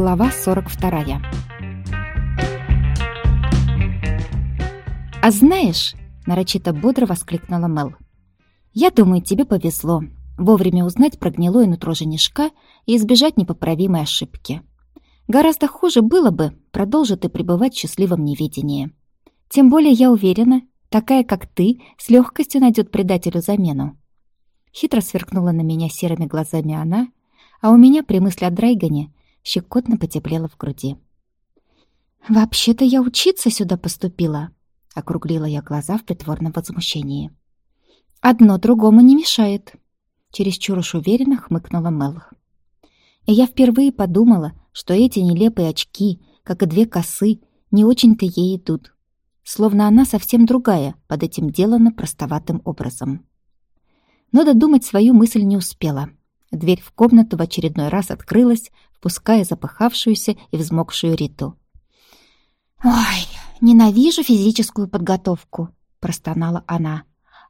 Глава 42. «А знаешь...» — нарочито бодро воскликнула Мел. «Я думаю, тебе повезло вовремя узнать про гнилое нутро женишка и избежать непоправимой ошибки. Гораздо хуже было бы, продолжить ты пребывать в счастливом неведении. Тем более я уверена, такая, как ты, с легкостью найдет предателю замену». Хитро сверкнула на меня серыми глазами она, а у меня при мысли о Драйгане щекотно потеплело в груди. «Вообще-то я учиться сюда поступила», — округлила я глаза в притворном возмущении. «Одно другому не мешает», — чересчур уж уверенно хмыкнула Мел. И я впервые подумала, что эти нелепые очки, как и две косы, не очень-то ей идут. Словно она совсем другая под этим делано простоватым образом. Но додумать свою мысль не успела. Дверь в комнату в очередной раз открылась, впуская запыхавшуюся и взмокшую Риту. «Ой, ненавижу физическую подготовку», — простонала она.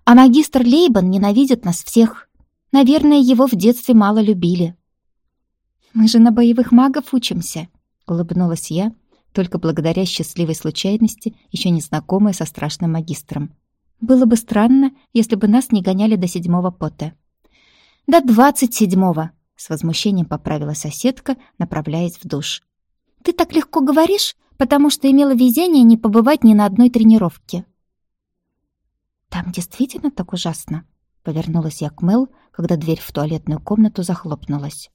«А магистр Лейбан ненавидит нас всех. Наверное, его в детстве мало любили». «Мы же на боевых магов учимся», — улыбнулась я, только благодаря счастливой случайности, еще не знакомая со страшным магистром. «Было бы странно, если бы нас не гоняли до седьмого пота». «До двадцать седьмого», с возмущением поправила соседка, направляясь в душ. «Ты так легко говоришь, потому что имела везение не побывать ни на одной тренировке». «Там действительно так ужасно?» — повернулась я к Мел, когда дверь в туалетную комнату захлопнулась.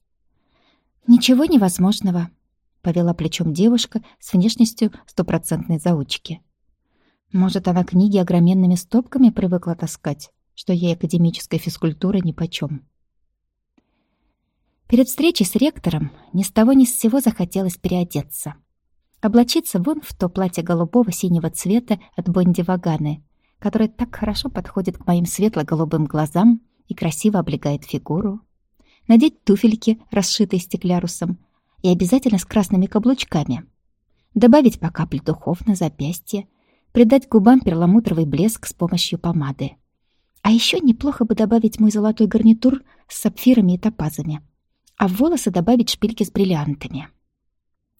«Ничего невозможного», — повела плечом девушка с внешностью стопроцентной заучки. «Может, она книги огроменными стопками привыкла таскать, что ей академической физкультуры нипочем?» Перед встречей с ректором ни с того ни с сего захотелось переодеться. Облачиться вон в то платье голубого синего цвета от Бонди Ваганы, которое так хорошо подходит к моим светло-голубым глазам и красиво облегает фигуру. Надеть туфельки, расшитые стеклярусом, и обязательно с красными каблучками. Добавить по капле духов на запястье, придать губам перламутровый блеск с помощью помады. А еще неплохо бы добавить мой золотой гарнитур с сапфирами и топазами — а в волосы добавить шпильки с бриллиантами.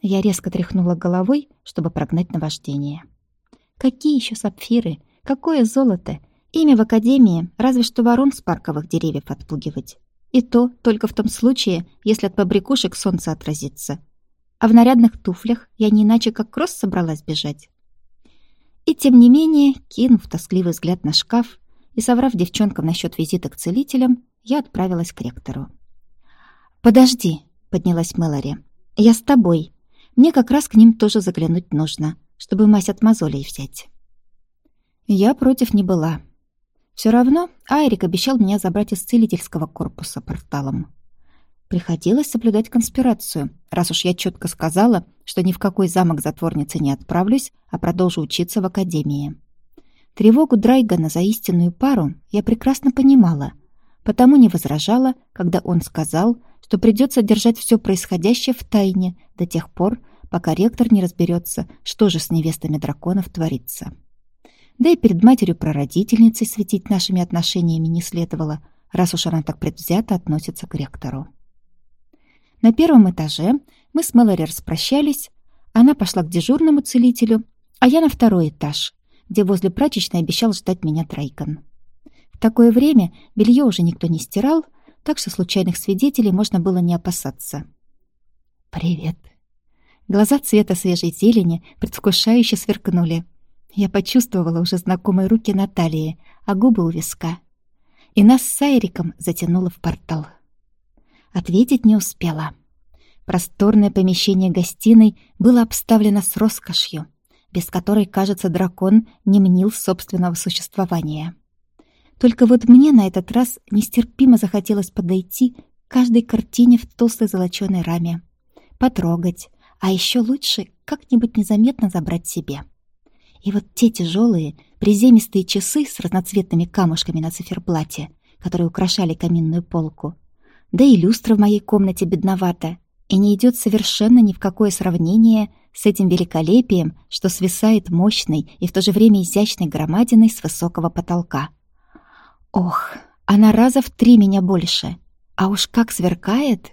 Я резко тряхнула головой, чтобы прогнать наваждение. Какие еще сапфиры? Какое золото? Имя в академии разве что ворон с парковых деревьев отпугивать. И то только в том случае, если от побрякушек солнце отразится. А в нарядных туфлях я не иначе как кросс собралась бежать. И тем не менее, кинув тоскливый взгляд на шкаф и соврав девчонкам насчет визита к целителям, я отправилась к ректору. «Подожди», — поднялась Мэлори. «Я с тобой. Мне как раз к ним тоже заглянуть нужно, чтобы мазь от мозолей взять». Я против не была. Все равно Айрик обещал меня забрать из целительского корпуса порталом. Приходилось соблюдать конспирацию, раз уж я четко сказала, что ни в какой замок затворницы не отправлюсь, а продолжу учиться в академии. Тревогу Драйгана за истинную пару я прекрасно понимала, потому не возражала, когда он сказал, что придется держать все происходящее в тайне до тех пор, пока ректор не разберется, что же с невестами драконов творится. Да и перед матерью-прародительницей светить нашими отношениями не следовало, раз уж она так предвзято относится к ректору. На первом этаже мы с Мэлори распрощались, она пошла к дежурному целителю, а я на второй этаж, где возле прачечной обещал ждать меня Трайкон. В такое время белье уже никто не стирал, так что случайных свидетелей можно было не опасаться. «Привет». Глаза цвета свежей зелени предвкушающе сверкнули. Я почувствовала уже знакомые руки Натальи, а губы у виска. И нас с Сайриком затянуло в портал. Ответить не успела. Просторное помещение гостиной было обставлено с роскошью, без которой, кажется, дракон не мнил собственного существования. Только вот мне на этот раз нестерпимо захотелось подойти к каждой картине в толстой золоченой раме, потрогать, а еще лучше как-нибудь незаметно забрать себе. И вот те тяжелые, приземистые часы с разноцветными камушками на циферблате, которые украшали каминную полку, да и люстра в моей комнате бедновата, и не идет совершенно ни в какое сравнение с этим великолепием, что свисает мощной и в то же время изящной громадиной с высокого потолка — Ох, она раза в три меня больше. А уж как сверкает!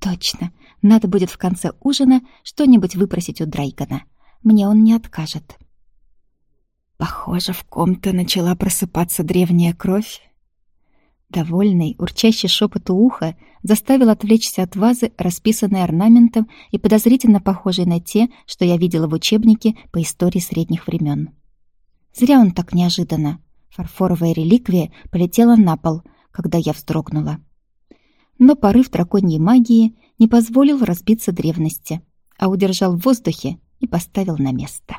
Точно, надо будет в конце ужина что-нибудь выпросить у Драйгана. Мне он не откажет. Похоже, в ком-то начала просыпаться древняя кровь. Довольный, урчащий шепот у уха заставил отвлечься от вазы, расписанной орнаментом и подозрительно похожей на те, что я видела в учебнике по истории средних времен. Зря он так неожиданно. Фарфоровая реликвия полетела на пол, когда я вздрогнула. Но порыв драконьей магии не позволил разбиться древности, а удержал в воздухе и поставил на место.